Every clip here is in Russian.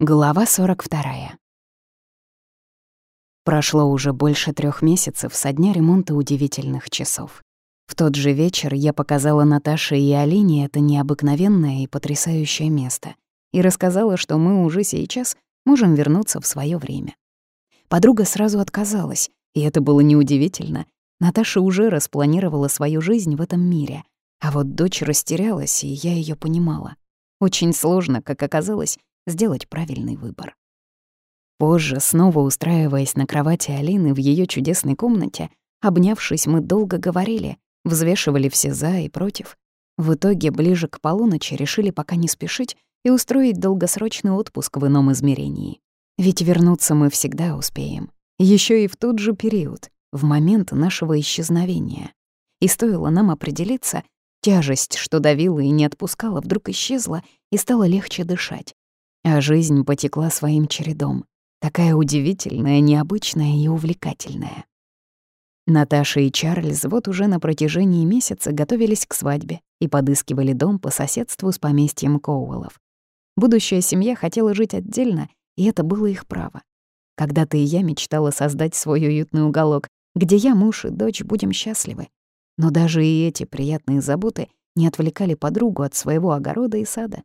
Глава 42. Прошло уже больше трех месяцев со дня ремонта удивительных часов. В тот же вечер я показала Наташе и Алине это необыкновенное и потрясающее место и рассказала, что мы уже сейчас можем вернуться в свое время. Подруга сразу отказалась, и это было неудивительно. Наташа уже распланировала свою жизнь в этом мире, а вот дочь растерялась, и я ее понимала. Очень сложно, как оказалось, сделать правильный выбор. Позже, снова устраиваясь на кровати Алины в ее чудесной комнате, обнявшись, мы долго говорили, взвешивали все «за» и «против». В итоге, ближе к полуночи, решили пока не спешить и устроить долгосрочный отпуск в ином измерении. Ведь вернуться мы всегда успеем. еще и в тот же период, в момент нашего исчезновения. И стоило нам определиться, тяжесть, что давила и не отпускала, вдруг исчезла, и стало легче дышать. А жизнь потекла своим чередом. Такая удивительная, необычная и увлекательная. Наташа и Чарльз вот уже на протяжении месяца готовились к свадьбе и подыскивали дом по соседству с поместьем Коуэллов. Будущая семья хотела жить отдельно, и это было их право. Когда-то и я мечтала создать свой уютный уголок, где я, муж и дочь будем счастливы. Но даже и эти приятные заботы не отвлекали подругу от своего огорода и сада.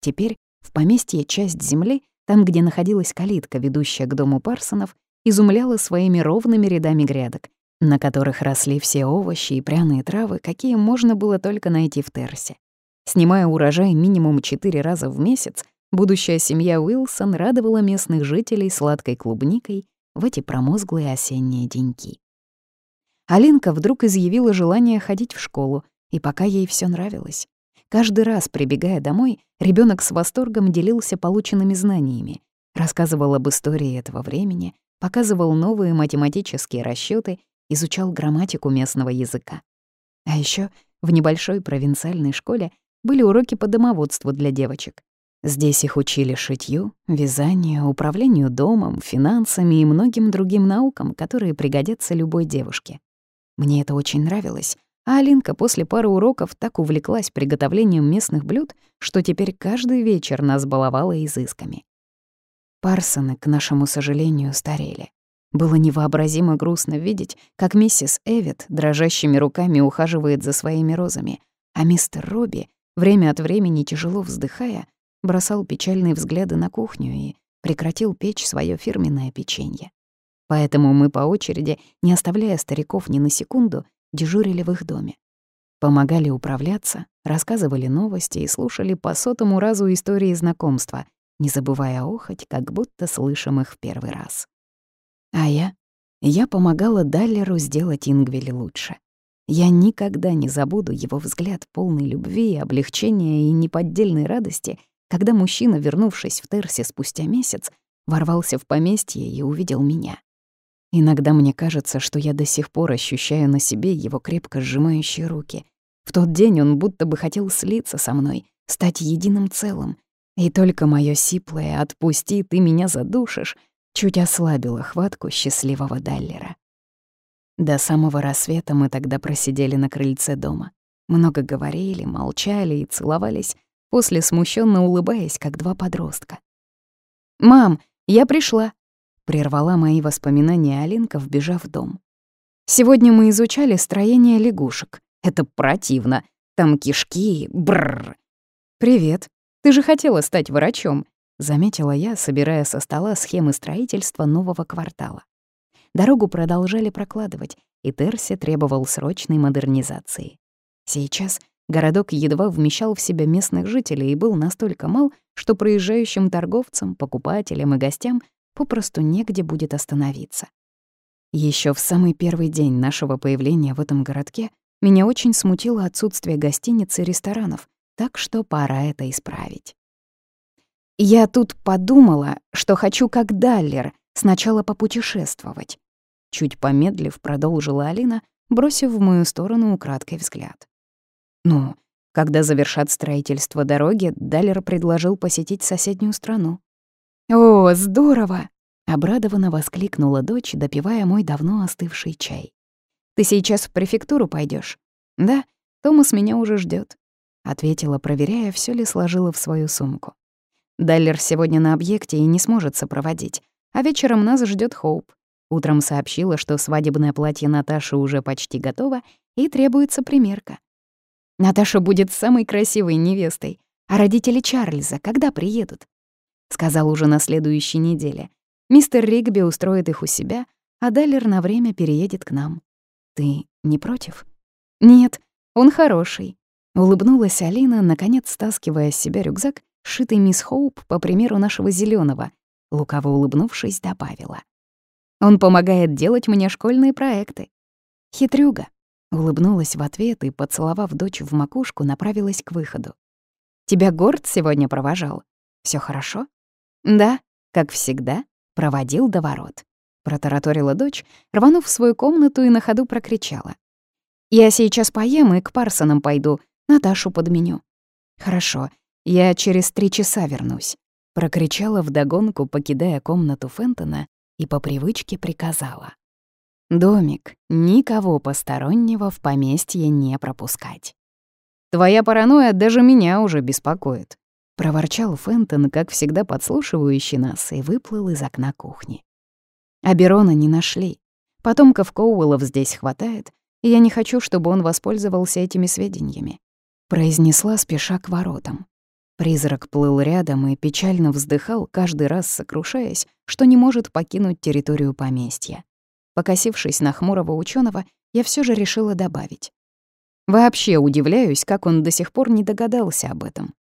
Теперь в поместье часть земли, там, где находилась калитка, ведущая к дому Парсонов, изумляла своими ровными рядами грядок, на которых росли все овощи и пряные травы, какие можно было только найти в Терсе. Снимая урожай минимум четыре раза в месяц, будущая семья Уилсон радовала местных жителей сладкой клубникой в эти промозглые осенние деньки. Алинка вдруг изъявила желание ходить в школу, и пока ей все нравилось. Каждый раз, прибегая домой, ребенок с восторгом делился полученными знаниями, рассказывал об истории этого времени, показывал новые математические расчеты, изучал грамматику местного языка. А еще в небольшой провинциальной школе были уроки по домоводству для девочек. Здесь их учили шитью, вязанию, управлению домом, финансами и многим другим наукам, которые пригодятся любой девушке. Мне это очень нравилось, а Алинка после пары уроков так увлеклась приготовлением местных блюд, что теперь каждый вечер нас баловала изысками. Парсоны, к нашему сожалению, старели. Было невообразимо грустно видеть, как миссис Эвит дрожащими руками ухаживает за своими розами, а мистер Робби, время от времени тяжело вздыхая, бросал печальные взгляды на кухню и прекратил печь свое фирменное печенье. Поэтому мы по очереди, не оставляя стариков ни на секунду, дежурили в их доме. Помогали управляться, рассказывали новости и слушали по сотому разу истории знакомства, не забывая охоть, как будто слышим их в первый раз. А я? Я помогала Даллеру сделать Ингвели лучше. Я никогда не забуду его взгляд полный любви, облегчения и неподдельной радости, когда мужчина, вернувшись в Терсе спустя месяц, ворвался в поместье и увидел меня. Иногда мне кажется, что я до сих пор ощущаю на себе его крепко сжимающие руки. В тот день он будто бы хотел слиться со мной, стать единым целым. И только моё сиплое «отпусти, ты меня задушишь» чуть ослабило хватку счастливого Даллера. До самого рассвета мы тогда просидели на крыльце дома. Много говорили, молчали и целовались, после смущенно улыбаясь, как два подростка. «Мам, я пришла!» Прервала мои воспоминания Алинка, вбежав в дом. «Сегодня мы изучали строение лягушек. Это противно. Там кишки, бррр. «Привет. Ты же хотела стать врачом», — заметила я, собирая со стола схемы строительства нового квартала. Дорогу продолжали прокладывать, и Терси требовал срочной модернизации. Сейчас городок едва вмещал в себя местных жителей и был настолько мал, что проезжающим торговцам, покупателям и гостям попросту негде будет остановиться. Еще в самый первый день нашего появления в этом городке меня очень смутило отсутствие гостиниц и ресторанов, так что пора это исправить. Я тут подумала, что хочу как Даллер сначала попутешествовать. Чуть помедлив, продолжила Алина, бросив в мою сторону украдкой взгляд. Ну, когда завершат строительство дороги, Даллер предложил посетить соседнюю страну. «О, здорово!» — обрадованно воскликнула дочь, допивая мой давно остывший чай. «Ты сейчас в префектуру пойдешь? «Да, Томас меня уже ждет, ответила, проверяя, все ли сложила в свою сумку. Даллер сегодня на объекте и не сможет сопроводить, а вечером нас ждет Хоуп. Утром сообщила, что свадебное платье Наташи уже почти готово и требуется примерка. Наташа будет самой красивой невестой, а родители Чарльза когда приедут? Сказал уже на следующей неделе. Мистер Ригби устроит их у себя, а Даллер на время переедет к нам. Ты не против? Нет, он хороший. Улыбнулась Алина, наконец стаскивая с себя рюкзак, шитый мисс Хоуп по примеру нашего зеленого. Лукаво улыбнувшись, добавила. Он помогает делать мне школьные проекты. Хитрюга. Улыбнулась в ответ и, поцеловав дочь в макушку, направилась к выходу. «Тебя Горд сегодня провожал? Все хорошо?» «Да, как всегда, проводил до ворот», — протараторила дочь, рванув в свою комнату и на ходу прокричала. «Я сейчас поем и к Парсонам пойду, Наташу подменю». «Хорошо, я через три часа вернусь», — прокричала вдогонку, покидая комнату Фентона и по привычке приказала. «Домик, никого постороннего в поместье не пропускать». «Твоя паранойя даже меня уже беспокоит», — проворчал Фентон, как всегда подслушивающий нас, и выплыл из окна кухни. Аберона не нашли. Потомков Коуэллов здесь хватает, и я не хочу, чтобы он воспользовался этими сведениями», — произнесла, спеша к воротам. Призрак плыл рядом и печально вздыхал, каждый раз сокрушаясь, что не может покинуть территорию поместья. Покосившись на хмурого ученого, я все же решила добавить. Вообще удивляюсь, как он до сих пор не догадался об этом.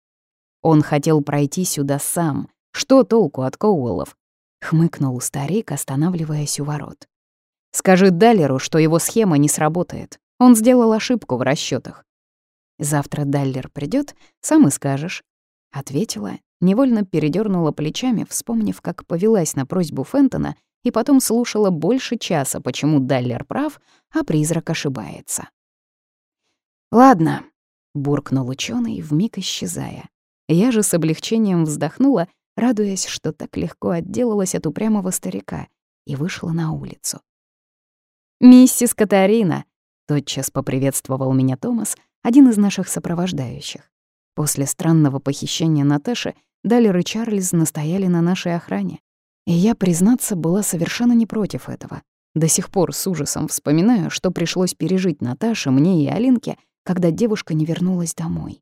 Он хотел пройти сюда сам. Что толку от Коуэллов? Хмыкнул старик, останавливаясь у ворот. Скажи Даллеру, что его схема не сработает. Он сделал ошибку в расчетах. Завтра Даллер придет, сам и скажешь. Ответила, невольно передернула плечами, вспомнив, как повелась на просьбу Фентона, и потом слушала больше часа, почему Даллер прав, а призрак ошибается. «Ладно», — буркнул ученый, вмиг исчезая. Я же с облегчением вздохнула, радуясь, что так легко отделалась от упрямого старика, и вышла на улицу. «Миссис Катарина!» — тотчас поприветствовал меня Томас, один из наших сопровождающих. После странного похищения Наташи Даллер и Чарльз настояли на нашей охране. И я, признаться, была совершенно не против этого. До сих пор с ужасом вспоминаю, что пришлось пережить Наташе, мне и Алинке, когда девушка не вернулась домой.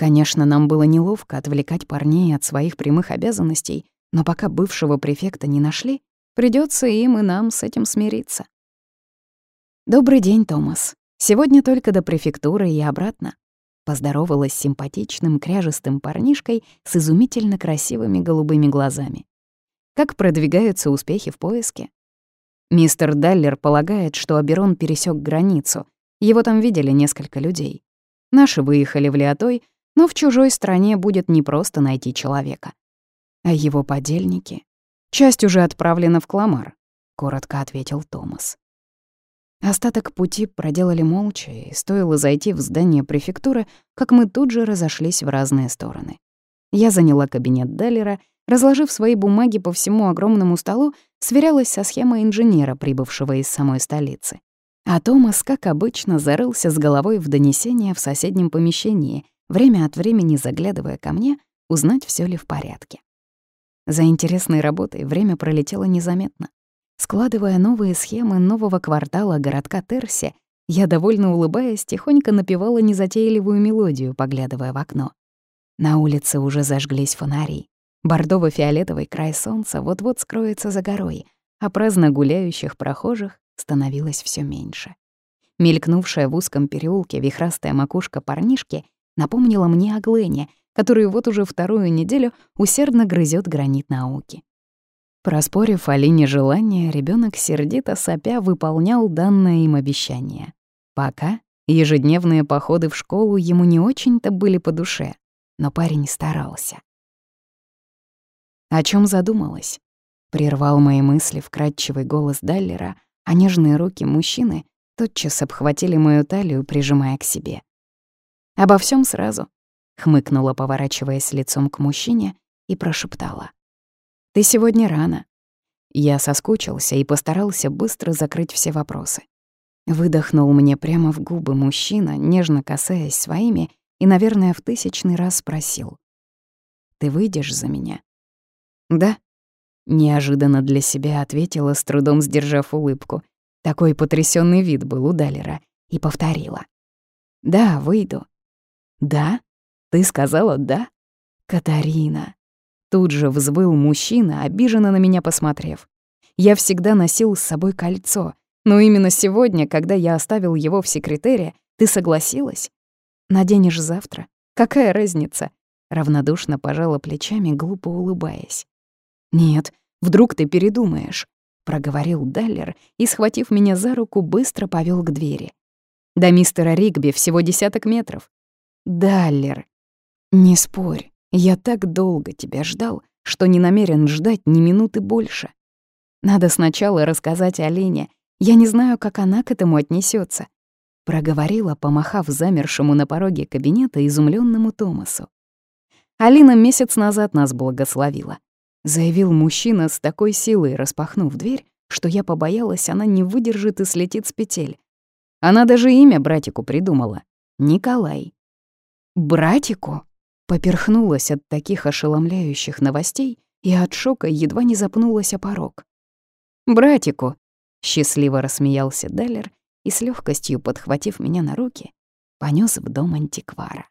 Конечно, нам было неловко отвлекать парней от своих прямых обязанностей, но пока бывшего префекта не нашли, придется им и нам с этим смириться. «Добрый день, Томас. Сегодня только до префектуры и обратно поздоровалась с симпатичным, кряжестым парнишкой с изумительно красивыми голубыми глазами. Как продвигаются успехи в поиске? Мистер Даллер полагает, что Аберон пересек границу. Его там видели несколько людей. Наши выехали в Леотой, но в чужой стране будет непросто найти человека. А его подельники? Часть уже отправлена в Кламар, коротко ответил Томас. Остаток пути проделали молча, и стоило зайти в здание префектуры, как мы тут же разошлись в разные стороны. Я заняла кабинет Даллера, разложив свои бумаги по всему огромному столу, сверялась со схемой инженера, прибывшего из самой столицы. А Томас, как обычно, зарылся с головой в донесение в соседнем помещении, время от времени заглядывая ко мне, узнать, все ли в порядке. За интересной работой время пролетело незаметно. Складывая новые схемы нового квартала городка Терси, я, довольно улыбаясь, тихонько напевала незатейливую мелодию, поглядывая в окно. На улице уже зажглись фонари. Бордово-фиолетовый край солнца вот-вот скроется за горой, а праздно гуляющих прохожих становилось все меньше. Мелькнувшая в узком переулке вихрастая макушка парнишки напомнила мне о Глене, который вот уже вторую неделю усердно грызет гранит науки. Проспорив Алине желание, ребенок сердито сопя выполнял данное им обещание. Пока ежедневные походы в школу ему не очень-то были по душе, но парень старался. О чем задумалась? Прервал мои мысли вкрадчивый голос Даллера, а нежные руки мужчины тотчас обхватили мою талию, прижимая к себе. «Обо всем сразу», — хмыкнула, поворачиваясь лицом к мужчине, и прошептала. Ты сегодня рано». Я соскучился и постарался быстро закрыть все вопросы. Выдохнул мне прямо в губы мужчина, нежно касаясь своими, и, наверное, в тысячный раз спросил. Ты выйдешь за меня?» «Да», — неожиданно для себя ответила, с трудом сдержав улыбку. Такой потрясенный вид был у Далера. И повторила. «Да, выйду». «Да? Ты сказала «да»?» «Катарина». Тут же взвыл мужчина, обиженно на меня посмотрев. Я всегда носил с собой кольцо, но именно сегодня, когда я оставил его в секретаре, ты согласилась? Наденешь завтра. Какая разница? Равнодушно пожала плечами, глупо улыбаясь. Нет, вдруг ты передумаешь, проговорил Даллер и, схватив меня за руку, быстро повел к двери. До мистера Ригби всего десяток метров. Даллер, не спорь, я так долго тебя ждал, что не намерен ждать ни минуты больше. Надо сначала рассказать Алине. Я не знаю, как она к этому отнесется. Проговорила, помахав замершему на пороге кабинета изумленному Томасу. Алина месяц назад нас благословила. Заявил мужчина с такой силой, распахнув дверь, что я побоялась, она не выдержит и слетит с петель. Она даже имя братику придумала — Николай. «Братику?» Поперхнулась от таких ошеломляющих новостей и от шока едва не запнулась о порог. «Братику!» — счастливо рассмеялся Даллер и с легкостью подхватив меня на руки, понес в дом антиквара.